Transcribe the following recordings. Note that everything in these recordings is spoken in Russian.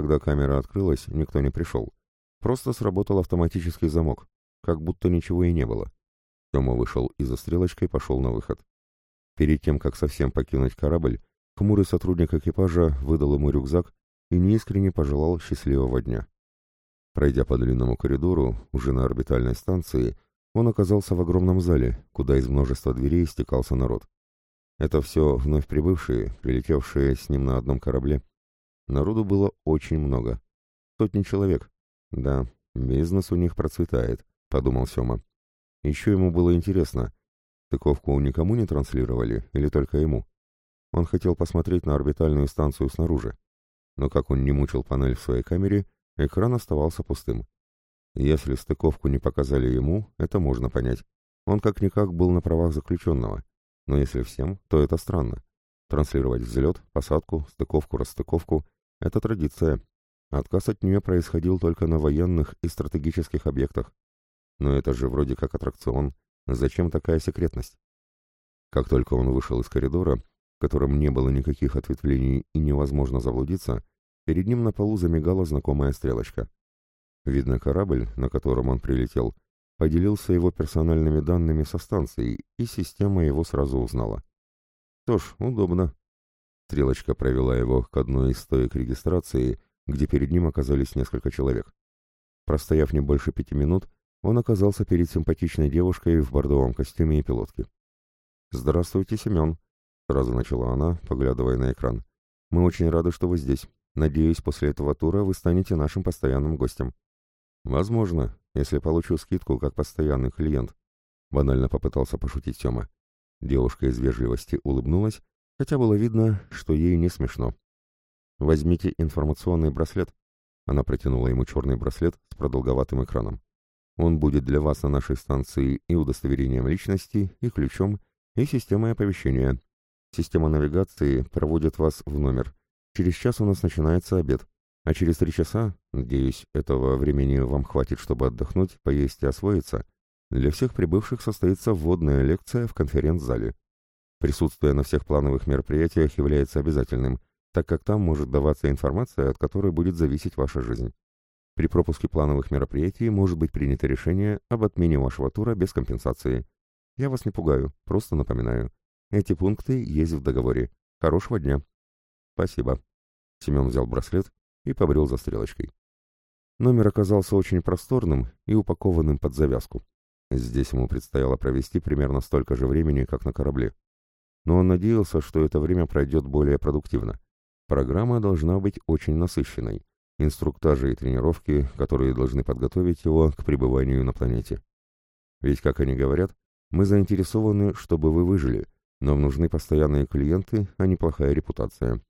Когда камера открылась, никто не пришел. Просто сработал автоматический замок, как будто ничего и не было. Тёма вышел и за стрелочкой пошел на выход. Перед тем, как совсем покинуть корабль, хмурый сотрудник экипажа выдал ему рюкзак и неискренне пожелал счастливого дня. Пройдя по длинному коридору, уже на орбитальной станции, он оказался в огромном зале, куда из множества дверей стекался народ. Это все вновь прибывшие, прилетевшие с ним на одном корабле. Народу было очень много. Сотни человек. Да, бизнес у них процветает, подумал Сёма. Еще ему было интересно, стыковку никому не транслировали или только ему. Он хотел посмотреть на орбитальную станцию снаружи. Но как он не мучил панель в своей камере, экран оставался пустым. Если стыковку не показали ему, это можно понять. Он как-никак был на правах заключенного. Но если всем, то это странно. Транслировать взлет, посадку, стыковку, расстыковку — это традиция. Отказ от нее происходил только на военных и стратегических объектах. Но это же вроде как аттракцион. Зачем такая секретность? Как только он вышел из коридора, в котором не было никаких ответвлений и невозможно заблудиться, перед ним на полу замигала знакомая стрелочка. Видно, корабль, на котором он прилетел, поделился его персональными данными со станцией, и система его сразу узнала. Что ж, удобно. Стрелочка провела его к одной из стоек регистрации, где перед ним оказались несколько человек. Простояв не больше пяти минут, он оказался перед симпатичной девушкой в бордовом костюме и пилотке. «Здравствуйте, Семен», — сразу начала она, поглядывая на экран. «Мы очень рады, что вы здесь. Надеюсь, после этого тура вы станете нашим постоянным гостем». «Возможно, если получу скидку как постоянный клиент», — банально попытался пошутить Тёма. Девушка из вежливости улыбнулась, хотя было видно, что ей не смешно. «Возьмите информационный браслет». Она протянула ему черный браслет с продолговатым экраном. «Он будет для вас на нашей станции и удостоверением личности, и ключом, и системой оповещения. Система навигации проводит вас в номер. Через час у нас начинается обед. А через три часа, надеюсь, этого времени вам хватит, чтобы отдохнуть, поесть и освоиться, для всех прибывших состоится вводная лекция в конференц-зале. Присутствие на всех плановых мероприятиях является обязательным, так как там может даваться информация, от которой будет зависеть ваша жизнь. При пропуске плановых мероприятий может быть принято решение об отмене вашего тура без компенсации. Я вас не пугаю, просто напоминаю. Эти пункты есть в договоре. Хорошего дня. Спасибо. Семен взял браслет и побрел за стрелочкой. Номер оказался очень просторным и упакованным под завязку. Здесь ему предстояло провести примерно столько же времени, как на корабле. Но он надеялся, что это время пройдет более продуктивно. Программа должна быть очень насыщенной. Инструктажи и тренировки, которые должны подготовить его к пребыванию на планете. Ведь, как они говорят, мы заинтересованы, чтобы вы выжили, нам нужны постоянные клиенты, а не плохая репутация.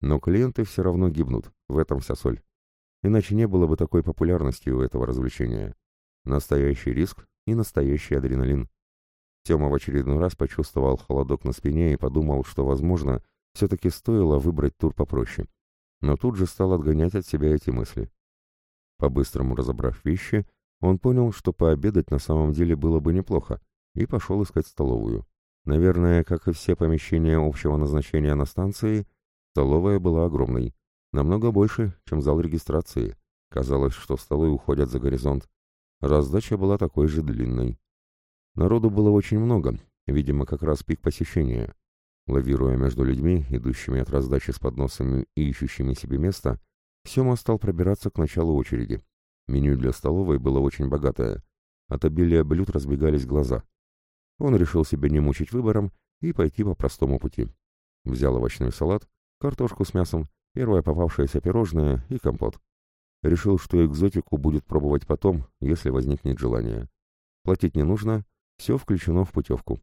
Но клиенты все равно гибнут, в этом вся соль. Иначе не было бы такой популярности у этого развлечения. Настоящий риск и настоящий адреналин. Тёма в очередной раз почувствовал холодок на спине и подумал, что, возможно, все-таки стоило выбрать тур попроще. Но тут же стал отгонять от себя эти мысли. По-быстрому разобрав вещи, он понял, что пообедать на самом деле было бы неплохо, и пошел искать столовую. Наверное, как и все помещения общего назначения на станции, Столовая была огромной, намного больше, чем зал регистрации. Казалось, что столы уходят за горизонт. Раздача была такой же длинной. Народу было очень много, видимо, как раз пик посещения. Лавируя между людьми, идущими от раздачи с подносами и ищущими себе место, Сема стал пробираться к началу очереди. Меню для столовой было очень богатое. От обилия блюд разбегались глаза. Он решил себя не мучить выбором и пойти по простому пути. Взял овощной салат, картошку с мясом, первое попавшееся пирожное и компот. Решил, что экзотику будет пробовать потом, если возникнет желание. Платить не нужно, все включено в путевку.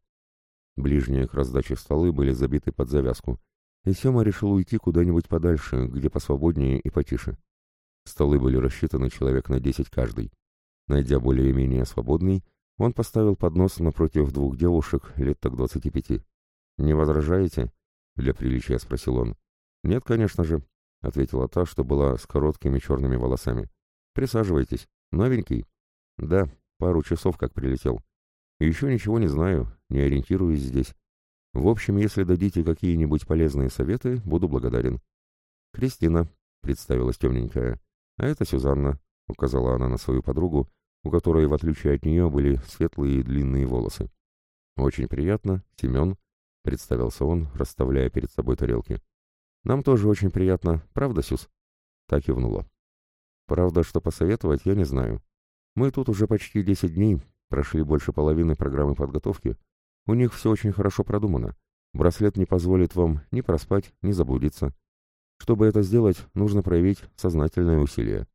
Ближние к раздаче столы были забиты под завязку, и Сема решил уйти куда-нибудь подальше, где посвободнее и потише. Столы были рассчитаны человек на десять каждый. Найдя более-менее свободный, он поставил поднос напротив двух девушек лет так двадцати пяти. «Не возражаете?» — для приличия спросил он. «Нет, конечно же», — ответила та, что была с короткими черными волосами. «Присаживайтесь. Новенький?» «Да, пару часов как прилетел. Еще ничего не знаю, не ориентируюсь здесь. В общем, если дадите какие-нибудь полезные советы, буду благодарен». «Кристина», — представилась темненькая. «А это Сюзанна», — указала она на свою подругу, у которой, в отличие от нее, были светлые и длинные волосы. «Очень приятно, Семен», — представился он, расставляя перед собой тарелки. «Нам тоже очень приятно, правда, Сюз?» Так и внула. «Правда, что посоветовать, я не знаю. Мы тут уже почти десять дней, прошли больше половины программы подготовки. У них все очень хорошо продумано. Браслет не позволит вам ни проспать, ни заблудиться. Чтобы это сделать, нужно проявить сознательное усилие.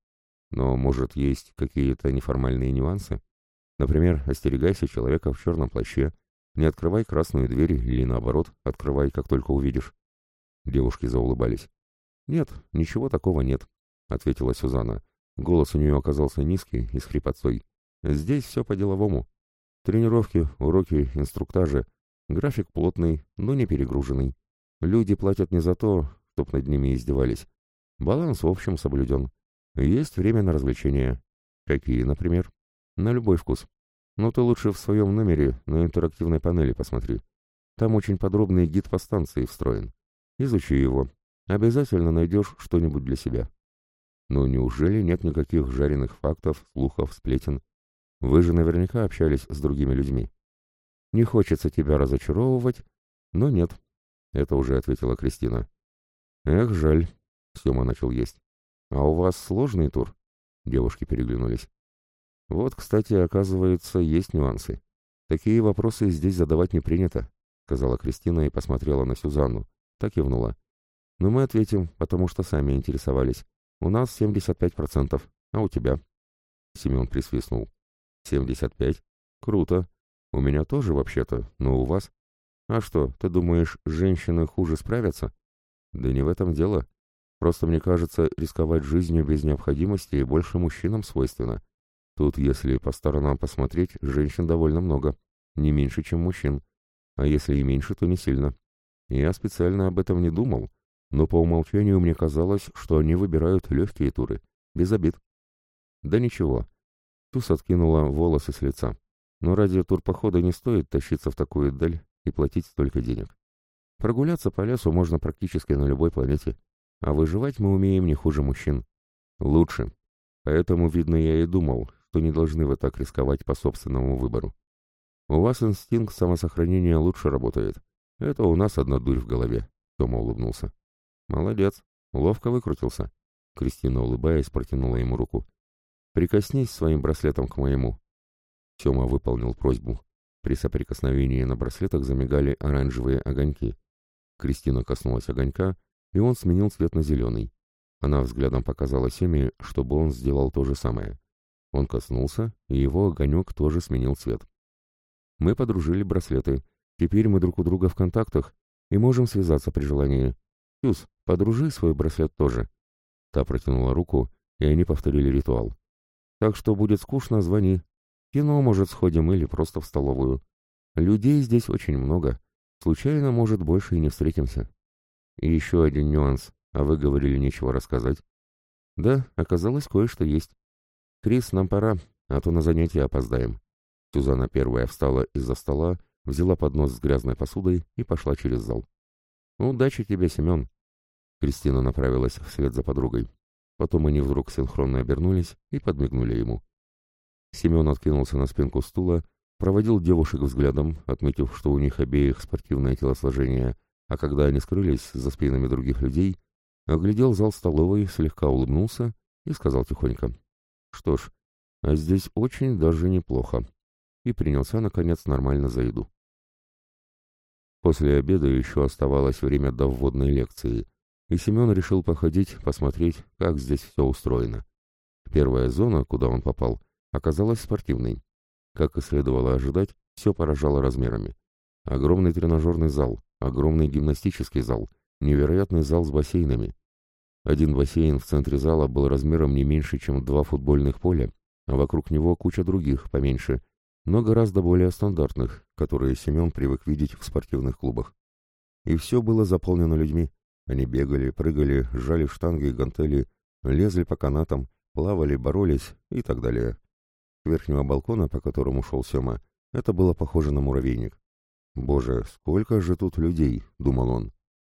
Но, может, есть какие-то неформальные нюансы? Например, остерегайся человека в черном плаще, не открывай красную дверь или, наоборот, открывай, как только увидишь. Девушки заулыбались. «Нет, ничего такого нет», — ответила Сюзанна. Голос у нее оказался низкий и с хрипотцой. «Здесь все по-деловому. Тренировки, уроки, инструктажи. График плотный, но не перегруженный. Люди платят не за то, чтоб над ними издевались. Баланс в общем соблюден. Есть время на развлечения. Какие, например? На любой вкус. Но ты лучше в своем номере на интерактивной панели посмотри. Там очень подробный гид по станции встроен. Изучи его. Обязательно найдешь что-нибудь для себя. Ну неужели нет никаких жареных фактов, слухов, сплетен? Вы же наверняка общались с другими людьми. Не хочется тебя разочаровывать, но нет. Это уже ответила Кристина. Эх, жаль. Сема начал есть. «А у вас сложный тур?» Девушки переглянулись. «Вот, кстати, оказывается, есть нюансы. Такие вопросы здесь задавать не принято», — сказала Кристина и посмотрела на Сюзанну. Так и внула. «Но мы ответим, потому что сами интересовались. У нас 75%, а у тебя?» Семен присвистнул. «75? Круто. У меня тоже вообще-то, но у вас? А что, ты думаешь, женщины хуже справятся?» «Да не в этом дело. Просто мне кажется, рисковать жизнью без необходимости больше мужчинам свойственно. Тут, если по сторонам посмотреть, женщин довольно много, не меньше, чем мужчин. А если и меньше, то не сильно. Я специально об этом не думал, но по умолчанию мне казалось, что они выбирают легкие туры, без обид. Да ничего. Туз откинула волосы с лица. Но ради турпохода не стоит тащиться в такую даль и платить столько денег. Прогуляться по лесу можно практически на любой планете. А выживать мы умеем не хуже мужчин. Лучше. Поэтому, видно, я и думал, что не должны вы так рисковать по собственному выбору. У вас инстинкт самосохранения лучше работает. Это у нас одна дурь в голове. Тома улыбнулся. Молодец. Ловко выкрутился. Кристина, улыбаясь, протянула ему руку. «Прикоснись своим браслетом к моему». Тёма выполнил просьбу. При соприкосновении на браслетах замигали оранжевые огоньки. Кристина коснулась огонька, и он сменил цвет на зеленый. Она взглядом показала Семе, чтобы он сделал то же самое. Он коснулся, и его огонек тоже сменил цвет. Мы подружили браслеты. Теперь мы друг у друга в контактах и можем связаться при желании. Юс, подружи свой браслет тоже. Та протянула руку, и они повторили ритуал. Так что будет скучно, звони. Кино, может, сходим или просто в столовую. Людей здесь очень много. Случайно, может, больше и не встретимся. И еще один нюанс. А вы говорили, нечего рассказать. Да, оказалось, кое-что есть. Крис, нам пора, а то на занятия опоздаем. Сюзанна первая встала из-за стола, взяла поднос с грязной посудой и пошла через зал. «Удачи тебе, Семен!» Кристина направилась вслед за подругой. Потом они вдруг синхронно обернулись и подмигнули ему. Семен откинулся на спинку стула, проводил девушек взглядом, отметив, что у них обеих спортивное телосложение, а когда они скрылись за спинами других людей, оглядел зал столовой, слегка улыбнулся и сказал тихонько, «Что ж, а здесь очень даже неплохо», и принялся, наконец, нормально за еду. После обеда еще оставалось время до вводной лекции, и Семен решил походить, посмотреть, как здесь все устроено. Первая зона, куда он попал, оказалась спортивной. Как и следовало ожидать, все поражало размерами. Огромный тренажерный зал, огромный гимнастический зал, невероятный зал с бассейнами. Один бассейн в центре зала был размером не меньше, чем два футбольных поля, а вокруг него куча других, поменьше, но гораздо более стандартных, которые Семен привык видеть в спортивных клубах. И все было заполнено людьми. Они бегали, прыгали, сжали штанги и гантели, лезли по канатам, плавали, боролись и так далее. С верхнего балкона, по которому шел Сема, это было похоже на муравейник. «Боже, сколько же тут людей!» — думал он.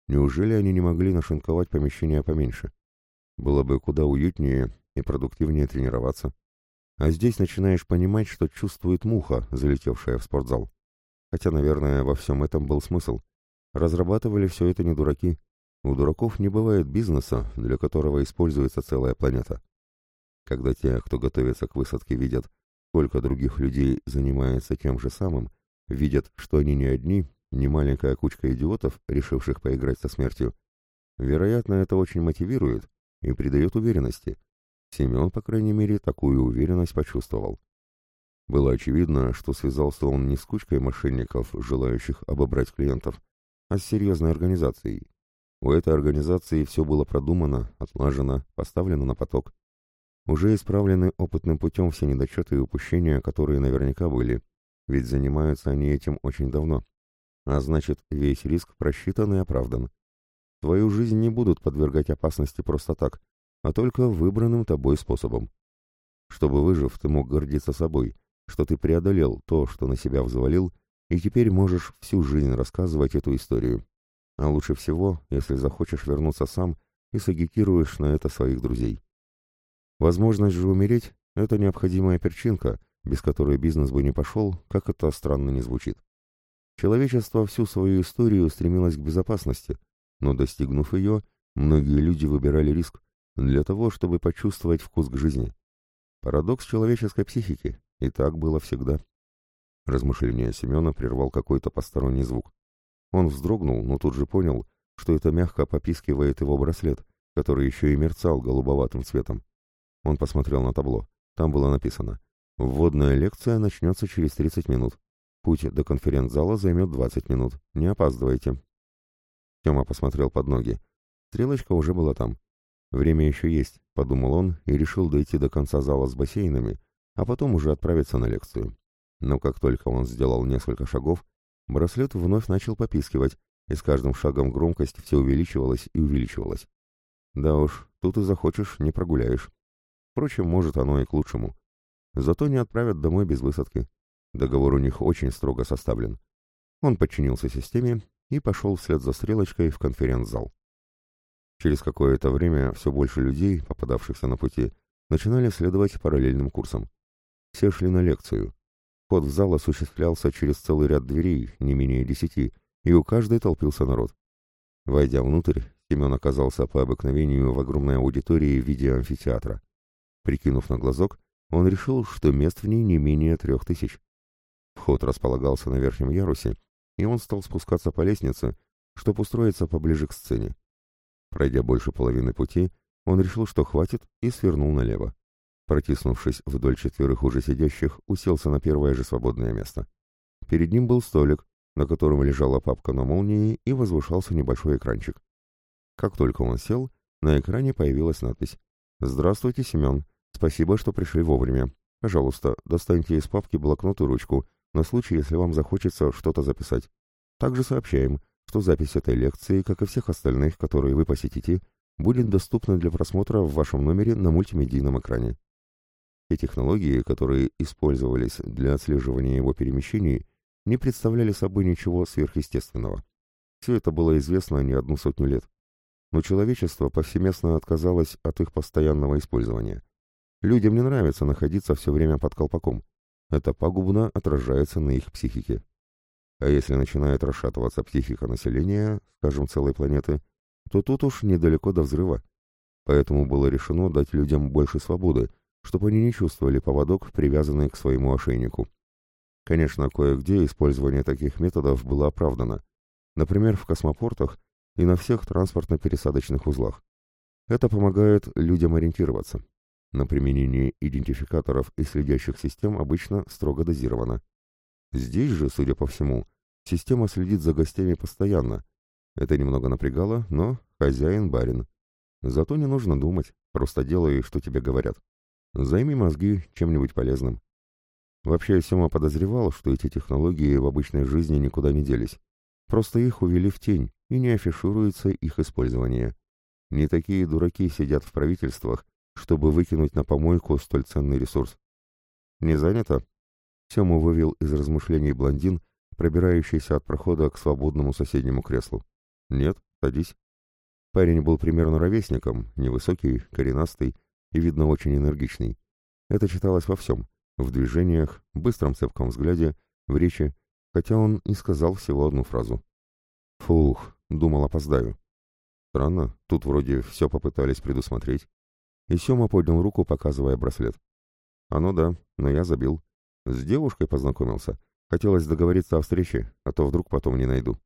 «Неужели они не могли нашинковать помещение поменьше?» Было бы куда уютнее и продуктивнее тренироваться. А здесь начинаешь понимать, что чувствует муха, залетевшая в спортзал. Хотя, наверное, во всем этом был смысл. Разрабатывали все это не дураки. У дураков не бывает бизнеса, для которого используется целая планета. Когда те, кто готовится к высадке, видят, сколько других людей занимается тем же самым, видят, что они не одни, не маленькая кучка идиотов, решивших поиграть со смертью, вероятно, это очень мотивирует и придает уверенности. Семен, по крайней мере, такую уверенность почувствовал. Было очевидно, что связался он не с кучкой мошенников, желающих обобрать клиентов, а с серьезной организацией. У этой организации все было продумано, отлажено, поставлено на поток. Уже исправлены опытным путем все недочеты и упущения, которые наверняка были, ведь занимаются они этим очень давно. А значит, весь риск просчитан и оправдан. Твою жизнь не будут подвергать опасности просто так, а только выбранным тобой способом. Чтобы выжив, ты мог гордиться собой, что ты преодолел то, что на себя взвалил, и теперь можешь всю жизнь рассказывать эту историю. А лучше всего, если захочешь вернуться сам и сагитируешь на это своих друзей. Возможность же умереть – это необходимая перчинка, без которой бизнес бы не пошел, как это странно не звучит. Человечество всю свою историю стремилось к безопасности, но достигнув ее, многие люди выбирали риск для того, чтобы почувствовать вкус к жизни. Парадокс человеческой психики, и так было всегда. Размышления Семена прервал какой-то посторонний звук. Он вздрогнул, но тут же понял, что это мягко попискивает его браслет, который еще и мерцал голубоватым цветом. Он посмотрел на табло. Там было написано «Вводная лекция начнется через 30 минут. Путь до конференц-зала займет 20 минут. Не опаздывайте». Тёма посмотрел под ноги. Стрелочка уже была там. «Время еще есть», — подумал он и решил дойти до конца зала с бассейнами, а потом уже отправиться на лекцию. Но как только он сделал несколько шагов, браслет вновь начал попискивать, и с каждым шагом громкость все увеличивалась и увеличивалась. Да уж, тут и захочешь, не прогуляешь. Впрочем, может оно и к лучшему. Зато не отправят домой без высадки. Договор у них очень строго составлен. Он подчинился системе и пошел вслед за стрелочкой в конференц-зал. Через какое-то время все больше людей, попадавшихся на пути, начинали следовать параллельным курсам. Все шли на лекцию. Вход в зал осуществлялся через целый ряд дверей, не менее десяти, и у каждой толпился народ. Войдя внутрь, Семен оказался по обыкновению в огромной аудитории в виде амфитеатра. Прикинув на глазок, он решил, что мест в ней не менее трех тысяч. Вход располагался на верхнем ярусе, и он стал спускаться по лестнице, чтобы устроиться поближе к сцене. Пройдя больше половины пути, он решил, что хватит, и свернул налево. Протиснувшись вдоль четверых уже сидящих, уселся на первое же свободное место. Перед ним был столик, на котором лежала папка на молнии и возвышался небольшой экранчик. Как только он сел, на экране появилась надпись «Здравствуйте, Семен. Спасибо, что пришли вовремя. Пожалуйста, достаньте из папки блокнот и ручку, на случай, если вам захочется что-то записать. Также сообщаем, что запись этой лекции, как и всех остальных, которые вы посетите, будет доступна для просмотра в вашем номере на мультимедийном экране. Те технологии, которые использовались для отслеживания его перемещений, не представляли собой ничего сверхъестественного. Все это было известно не одну сотню лет. Но человечество повсеместно отказалось от их постоянного использования. Людям не нравится находиться все время под колпаком. Это пагубно отражается на их психике. А если начинает расшатываться психика населения, скажем, целой планеты, то тут уж недалеко до взрыва. Поэтому было решено дать людям больше свободы, чтобы они не чувствовали поводок, привязанный к своему ошейнику. Конечно, кое-где использование таких методов было оправдано. Например, в космопортах и на всех транспортно-пересадочных узлах. Это помогает людям ориентироваться но применение идентификаторов и следящих систем обычно строго дозировано. Здесь же, судя по всему, система следит за гостями постоянно. Это немного напрягало, но хозяин барин. Зато не нужно думать, просто делай, что тебе говорят. Займи мозги чем-нибудь полезным. Вообще, Сема подозревал, что эти технологии в обычной жизни никуда не делись. Просто их увели в тень, и не афишируется их использование. Не такие дураки сидят в правительствах, чтобы выкинуть на помойку столь ценный ресурс. «Не занято?» Сему вывел из размышлений блондин, пробирающийся от прохода к свободному соседнему креслу. «Нет, садись». Парень был примерно ровесником, невысокий, коренастый и, видно, очень энергичный. Это читалось во всем — в движениях, быстром цепком взгляде, в речи, хотя он и сказал всего одну фразу. «Фух, думал, опоздаю». Странно, тут вроде все попытались предусмотреть. И Сема поднял руку, показывая браслет. «А ну да, но я забил. С девушкой познакомился. Хотелось договориться о встрече, а то вдруг потом не найду».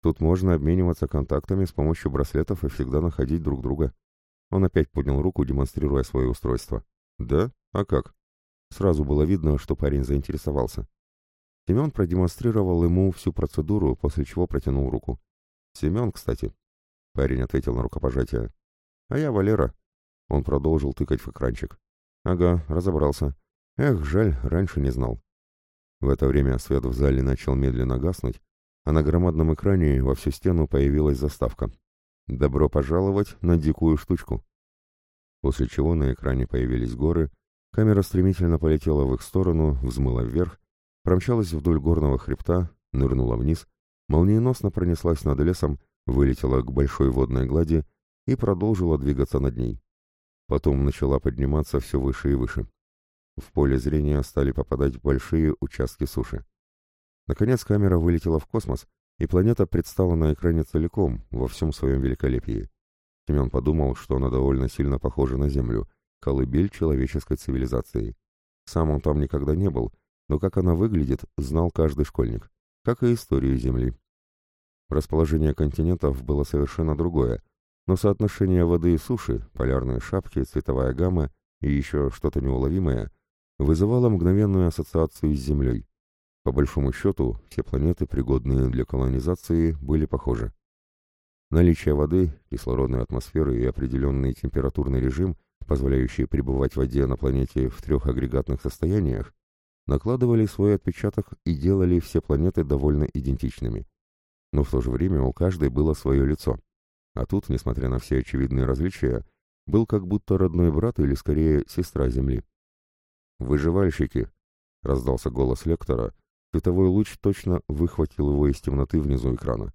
Тут можно обмениваться контактами с помощью браслетов и всегда находить друг друга. Он опять поднял руку, демонстрируя свое устройство. «Да? А как?» Сразу было видно, что парень заинтересовался. Семен продемонстрировал ему всю процедуру, после чего протянул руку. «Семен, кстати». Парень ответил на рукопожатие. «А я Валера». Он продолжил тыкать в экранчик. «Ага, разобрался. Эх, жаль, раньше не знал». В это время свет в зале начал медленно гаснуть, а на громадном экране во всю стену появилась заставка. «Добро пожаловать на дикую штучку». После чего на экране появились горы, камера стремительно полетела в их сторону, взмыла вверх, промчалась вдоль горного хребта, нырнула вниз, молниеносно пронеслась над лесом, вылетела к большой водной глади и продолжила двигаться над ней. Потом начала подниматься все выше и выше. В поле зрения стали попадать большие участки суши. Наконец камера вылетела в космос, и планета предстала на экране целиком, во всем своем великолепии. Семен подумал, что она довольно сильно похожа на Землю, колыбель человеческой цивилизации. Сам он там никогда не был, но как она выглядит, знал каждый школьник, как и историю Земли. Расположение континентов было совершенно другое, но соотношение воды и суши, полярные шапки, цветовая гамма и еще что-то неуловимое вызывало мгновенную ассоциацию с Землей. По большому счету, все планеты, пригодные для колонизации, были похожи. Наличие воды, кислородной атмосферы и определенный температурный режим, позволяющий пребывать в воде на планете в трех агрегатных состояниях, накладывали свой отпечаток и делали все планеты довольно идентичными. Но в то же время у каждой было свое лицо. А тут, несмотря на все очевидные различия, был как будто родной брат или, скорее, сестра Земли. «Выживальщики!» — раздался голос лектора, Световой луч точно выхватил его из темноты внизу экрана.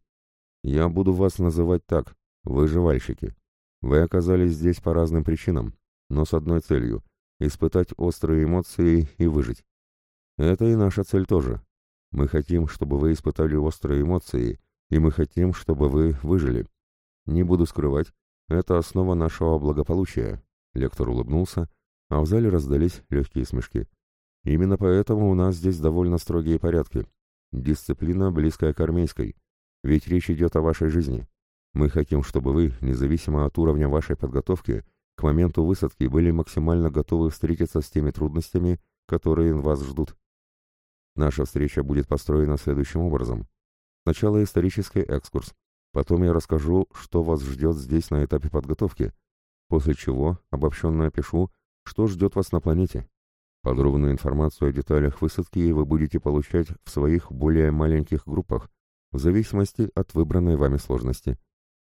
«Я буду вас называть так, выживальщики. Вы оказались здесь по разным причинам, но с одной целью — испытать острые эмоции и выжить. Это и наша цель тоже. Мы хотим, чтобы вы испытали острые эмоции, и мы хотим, чтобы вы выжили. Не буду скрывать, это основа нашего благополучия». Лектор улыбнулся, а в зале раздались легкие смешки. Именно поэтому у нас здесь довольно строгие порядки. Дисциплина, близкая к армейской. Ведь речь идет о вашей жизни. Мы хотим, чтобы вы, независимо от уровня вашей подготовки, к моменту высадки были максимально готовы встретиться с теми трудностями, которые вас ждут. Наша встреча будет построена следующим образом. Сначала исторический экскурс. Потом я расскажу, что вас ждет здесь на этапе подготовки, после чего обобщенно опишу, что ждет вас на планете. Подробную информацию о деталях высадки вы будете получать в своих более маленьких группах, в зависимости от выбранной вами сложности.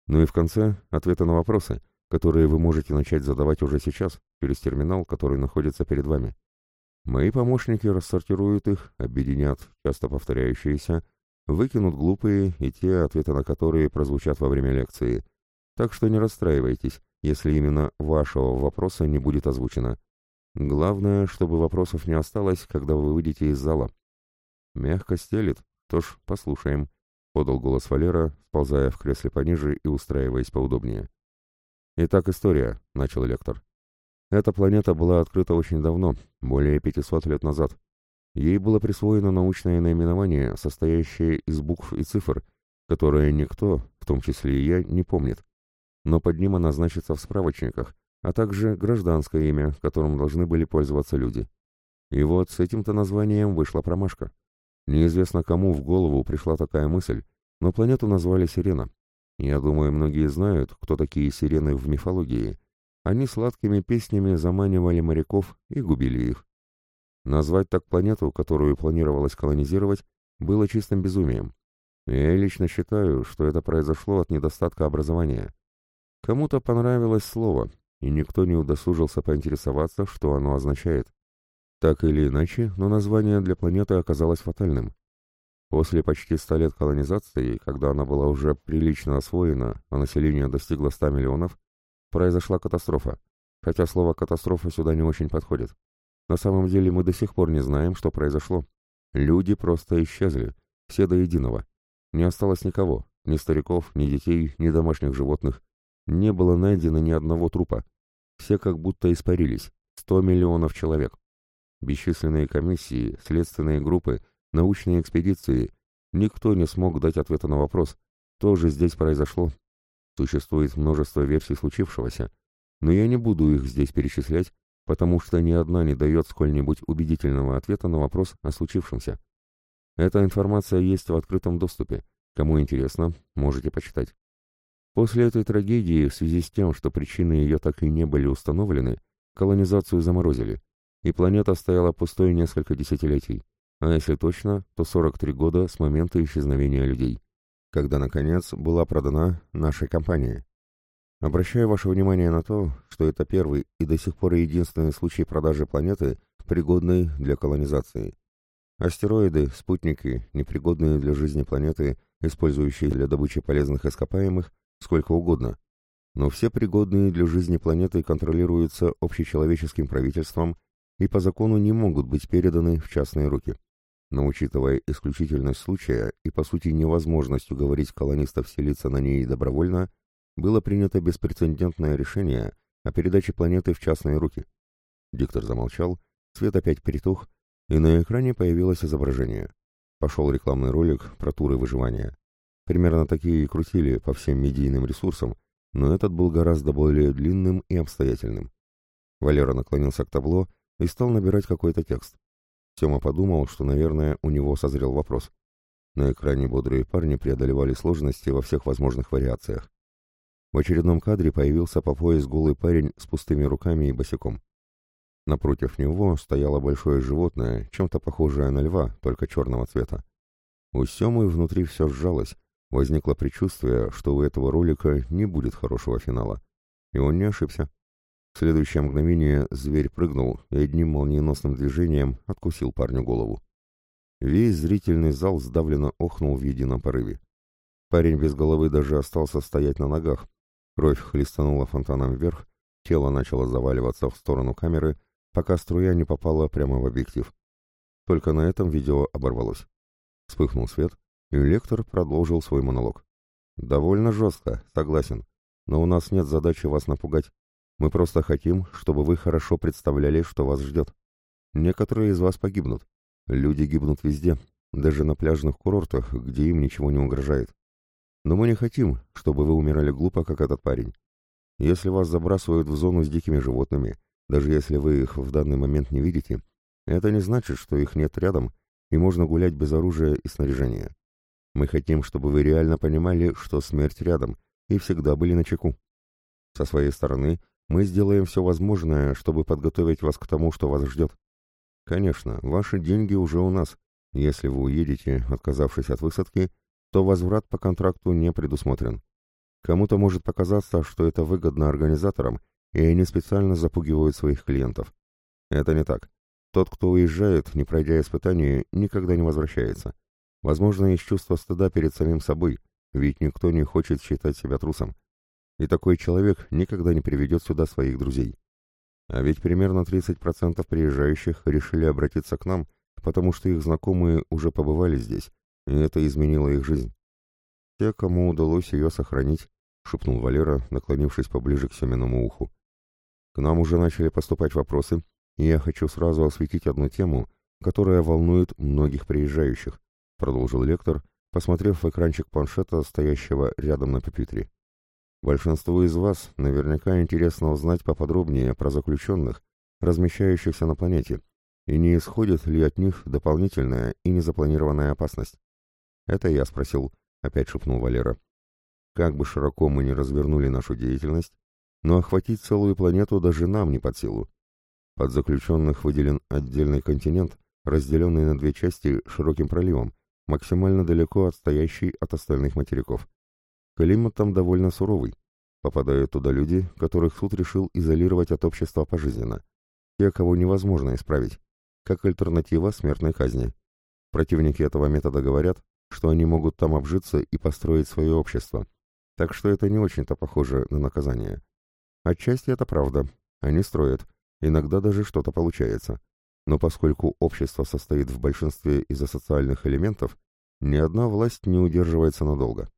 Ну и в конце ответы на вопросы, которые вы можете начать задавать уже сейчас, через терминал, который находится перед вами. Мои помощники рассортируют их, объединят часто повторяющиеся, выкинут глупые и те, ответы на которые прозвучат во время лекции. Так что не расстраивайтесь, если именно вашего вопроса не будет озвучено. Главное, чтобы вопросов не осталось, когда вы выйдете из зала. Мягко стелит, то ж, послушаем, — подал голос Валера, сползая в кресле пониже и устраиваясь поудобнее. Итак, история, — начал лектор. Эта планета была открыта очень давно, более 500 лет назад. Ей было присвоено научное наименование, состоящее из букв и цифр, которые никто, в том числе и я, не помнит. Но под ним она значится в справочниках, а также гражданское имя, которым должны были пользоваться люди. И вот с этим-то названием вышла промашка. Неизвестно кому в голову пришла такая мысль, но планету назвали Сирена. Я думаю, многие знают, кто такие сирены в мифологии. Они сладкими песнями заманивали моряков и губили их. Назвать так планету, которую планировалось колонизировать, было чистым безумием. Я лично считаю, что это произошло от недостатка образования. Кому-то понравилось слово, и никто не удосужился поинтересоваться, что оно означает. Так или иначе, но название для планеты оказалось фатальным. После почти ста лет колонизации, когда она была уже прилично освоена, а население достигло 100 миллионов, произошла катастрофа. Хотя слово «катастрофа» сюда не очень подходит. На самом деле мы до сих пор не знаем, что произошло. Люди просто исчезли, все до единого. Не осталось никого, ни стариков, ни детей, ни домашних животных. Не было найдено ни одного трупа. Все как будто испарились. Сто миллионов человек. Бесчисленные комиссии, следственные группы, научные экспедиции. Никто не смог дать ответа на вопрос, что же здесь произошло. Существует множество версий случившегося, но я не буду их здесь перечислять, потому что ни одна не дает сколь-нибудь убедительного ответа на вопрос о случившемся. Эта информация есть в открытом доступе. Кому интересно, можете почитать. После этой трагедии, в связи с тем, что причины ее так и не были установлены, колонизацию заморозили, и планета стояла пустой несколько десятилетий, а если точно, то 43 года с момента исчезновения людей, когда, наконец, была продана нашей компании. Обращаю ваше внимание на то, что это первый и до сих пор единственный случай продажи планеты, пригодной для колонизации. Астероиды, спутники, непригодные для жизни планеты, использующие для добычи полезных ископаемых, сколько угодно. Но все пригодные для жизни планеты контролируются общечеловеческим правительством и по закону не могут быть переданы в частные руки. Но учитывая исключительность случая и по сути невозможность уговорить колонистов селиться на ней добровольно, было принято беспрецедентное решение о передаче планеты в частные руки. Диктор замолчал, свет опять перетух, и на экране появилось изображение. Пошел рекламный ролик про туры выживания. Примерно такие и крутили по всем медийным ресурсам, но этот был гораздо более длинным и обстоятельным. Валера наклонился к табло и стал набирать какой-то текст. Тёма подумал, что, наверное, у него созрел вопрос. На экране бодрые парни преодолевали сложности во всех возможных вариациях. В очередном кадре появился по пояс голый парень с пустыми руками и босиком. Напротив него стояло большое животное, чем-то похожее на льва, только черного цвета. У Семы внутри все сжалось, возникло предчувствие, что у этого ролика не будет хорошего финала. И он не ошибся. В следующее мгновение зверь прыгнул и одним молниеносным движением откусил парню голову. Весь зрительный зал сдавленно охнул в едином порыве. Парень без головы даже остался стоять на ногах, Кровь хлестанула фонтаном вверх, тело начало заваливаться в сторону камеры, пока струя не попала прямо в объектив. Только на этом видео оборвалось. Вспыхнул свет, и лектор продолжил свой монолог. «Довольно жестко, согласен, но у нас нет задачи вас напугать. Мы просто хотим, чтобы вы хорошо представляли, что вас ждет. Некоторые из вас погибнут. Люди гибнут везде, даже на пляжных курортах, где им ничего не угрожает. Но мы не хотим, чтобы вы умирали глупо, как этот парень. Если вас забрасывают в зону с дикими животными, даже если вы их в данный момент не видите, это не значит, что их нет рядом, и можно гулять без оружия и снаряжения. Мы хотим, чтобы вы реально понимали, что смерть рядом, и всегда были на чеку. Со своей стороны, мы сделаем все возможное, чтобы подготовить вас к тому, что вас ждет. Конечно, ваши деньги уже у нас. Если вы уедете, отказавшись от высадки, то возврат по контракту не предусмотрен. Кому-то может показаться, что это выгодно организаторам, и они специально запугивают своих клиентов. Это не так. Тот, кто уезжает, не пройдя испытания, никогда не возвращается. Возможно, есть чувство стыда перед самим собой, ведь никто не хочет считать себя трусом. И такой человек никогда не приведет сюда своих друзей. А ведь примерно 30% приезжающих решили обратиться к нам, потому что их знакомые уже побывали здесь, и это изменило их жизнь. Те, кому удалось ее сохранить, шепнул Валера, наклонившись поближе к Семенному уху. К нам уже начали поступать вопросы, и я хочу сразу осветить одну тему, которая волнует многих приезжающих, продолжил лектор, посмотрев в экранчик планшета, стоящего рядом на пюпитре. Большинству из вас наверняка интересно узнать поподробнее про заключенных, размещающихся на планете, и не исходит ли от них дополнительная и незапланированная опасность. «Это я спросил», — опять шепнул Валера. «Как бы широко мы ни развернули нашу деятельность, но охватить целую планету даже нам не под силу. Под заключенных выделен отдельный континент, разделенный на две части широким проливом, максимально далеко отстоящий от остальных материков. Климат там довольно суровый. Попадают туда люди, которых суд решил изолировать от общества пожизненно. Те, кого невозможно исправить, как альтернатива смертной казни. Противники этого метода говорят, что они могут там обжиться и построить свое общество. Так что это не очень-то похоже на наказание. Отчасти это правда. Они строят. Иногда даже что-то получается. Но поскольку общество состоит в большинстве из асоциальных элементов, ни одна власть не удерживается надолго.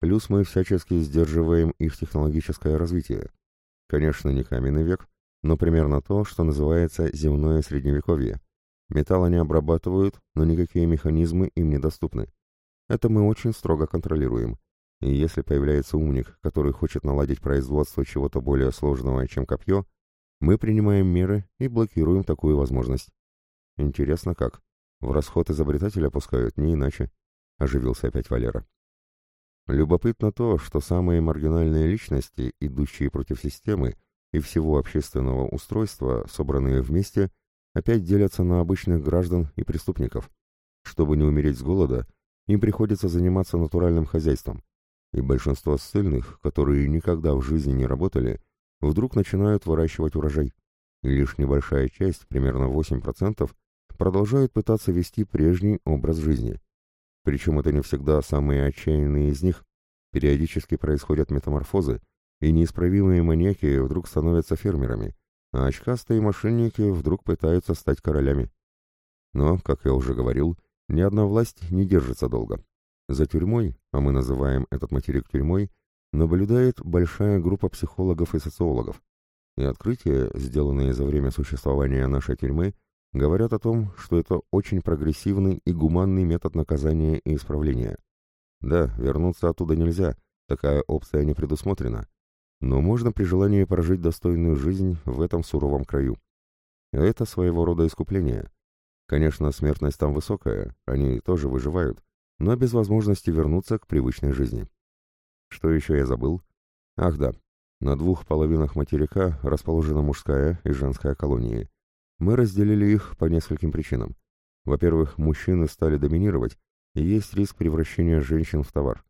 Плюс мы всячески сдерживаем их технологическое развитие. Конечно, не каменный век, но примерно то, что называется земное средневековье. Металл они обрабатывают, но никакие механизмы им недоступны. Это мы очень строго контролируем. И если появляется умник, который хочет наладить производство чего-то более сложного, чем копье, мы принимаем меры и блокируем такую возможность. Интересно как. В расход изобретателя пускают, не иначе. Оживился опять Валера. Любопытно то, что самые маргинальные личности, идущие против системы и всего общественного устройства, собранные вместе, опять делятся на обычных граждан и преступников. Чтобы не умереть с голода, им приходится заниматься натуральным хозяйством и большинство ссыльных, которые никогда в жизни не работали, вдруг начинают выращивать урожай, и лишь небольшая часть, примерно 8%, продолжают пытаться вести прежний образ жизни. Причем это не всегда самые отчаянные из них. Периодически происходят метаморфозы, и неисправимые маньяки вдруг становятся фермерами, а очкастые мошенники вдруг пытаются стать королями. Но, как я уже говорил, ни одна власть не держится долго. За тюрьмой, а мы называем этот материк тюрьмой, наблюдает большая группа психологов и социологов. И открытия, сделанные за время существования нашей тюрьмы, говорят о том, что это очень прогрессивный и гуманный метод наказания и исправления. Да, вернуться оттуда нельзя, такая опция не предусмотрена. Но можно при желании прожить достойную жизнь в этом суровом краю. Это своего рода искупление. Конечно, смертность там высокая, они тоже выживают, но без возможности вернуться к привычной жизни. Что еще я забыл? Ах да, на двух половинах материка расположена мужская и женская колонии. Мы разделили их по нескольким причинам. Во-первых, мужчины стали доминировать, и есть риск превращения женщин в товар.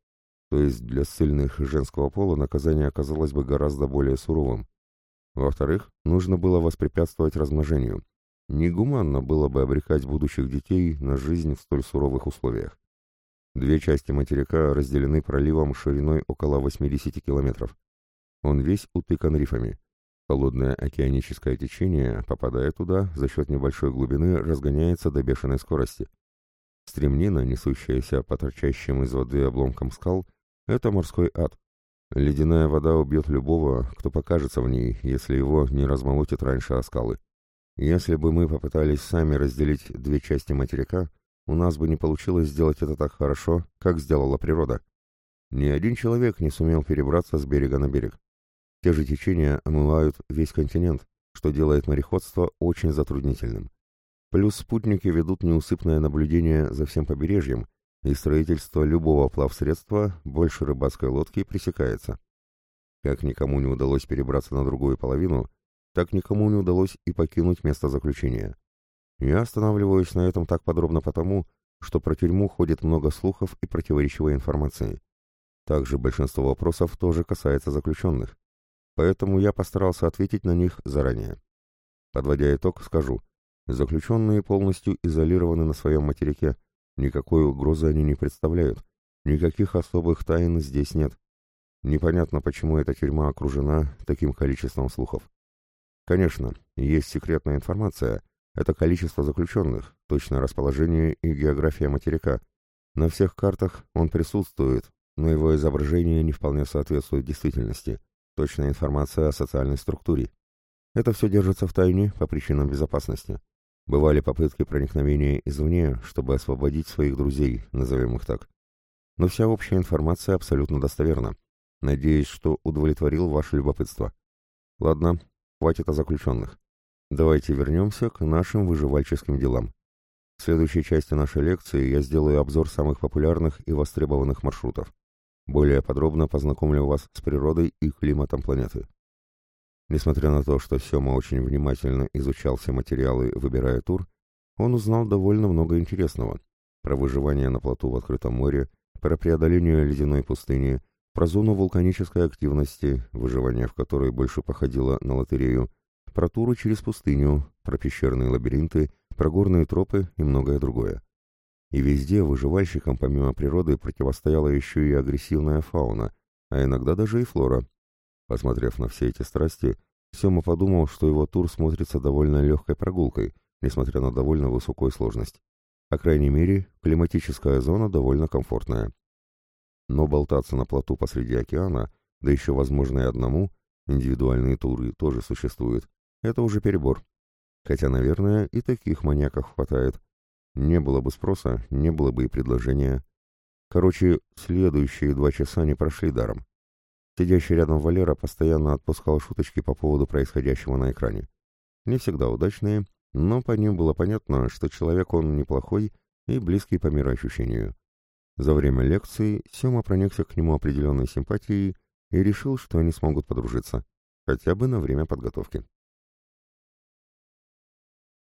То есть для ссыльных женского пола наказание оказалось бы гораздо более суровым. Во-вторых, нужно было воспрепятствовать размножению. Негуманно было бы обрекать будущих детей на жизнь в столь суровых условиях. Две части материка разделены проливом шириной около 80 километров. Он весь утыкан рифами. Холодное океаническое течение, попадая туда, за счет небольшой глубины разгоняется до бешеной скорости. Стремнина, несущаяся по торчащим из воды обломкам скал, это морской ад. Ледяная вода убьет любого, кто покажется в ней, если его не размолотит раньше о скалы. Если бы мы попытались сами разделить две части материка, у нас бы не получилось сделать это так хорошо, как сделала природа. Ни один человек не сумел перебраться с берега на берег. Те же течения омывают весь континент, что делает мореходство очень затруднительным. Плюс спутники ведут неусыпное наблюдение за всем побережьем, и строительство любого плавсредства больше рыбацкой лодки пресекается. Как никому не удалось перебраться на другую половину, так никому не удалось и покинуть место заключения. Я останавливаюсь на этом так подробно потому, что про тюрьму ходит много слухов и противоречивой информации. Также большинство вопросов тоже касается заключенных. Поэтому я постарался ответить на них заранее. Подводя итог, скажу. Заключенные полностью изолированы на своем материке. Никакой угрозы они не представляют. Никаких особых тайн здесь нет. Непонятно, почему эта тюрьма окружена таким количеством слухов. Конечно, есть секретная информация, это количество заключенных, точное расположение и география материка. На всех картах он присутствует, но его изображение не вполне соответствует действительности. Точная информация о социальной структуре. Это все держится в тайне по причинам безопасности. Бывали попытки проникновения извне, чтобы освободить своих друзей, назовем их так. Но вся общая информация абсолютно достоверна. Надеюсь, что удовлетворил ваше любопытство. Ладно, хватит о заключенных. Давайте вернемся к нашим выживальческим делам. В следующей части нашей лекции я сделаю обзор самых популярных и востребованных маршрутов. Более подробно познакомлю вас с природой и климатом планеты. Несмотря на то, что Сёма очень внимательно изучал все материалы, выбирая тур, он узнал довольно много интересного. Про выживание на плоту в открытом море, про преодоление ледяной пустыни, про зону вулканической активности, выживание в которой больше походило на лотерею, про туры через пустыню, про пещерные лабиринты, про горные тропы и многое другое. И везде выживальщикам помимо природы противостояла еще и агрессивная фауна, а иногда даже и флора. Посмотрев на все эти страсти, Сема подумал, что его тур смотрится довольно легкой прогулкой, несмотря на довольно высокую сложность. По крайней мере, климатическая зона довольно комфортная. Но болтаться на плоту посреди океана, да еще возможно и одному, индивидуальные туры тоже существуют, это уже перебор. Хотя, наверное, и таких маньяков хватает. Не было бы спроса, не было бы и предложения. Короче, следующие два часа не прошли даром. Сидящий рядом Валера постоянно отпускал шуточки по поводу происходящего на экране. Не всегда удачные, но по ним было понятно, что человек он неплохой и близкий по мироощущению. За время лекции Сема проникся к нему определенной симпатией и решил, что они смогут подружиться, хотя бы на время подготовки.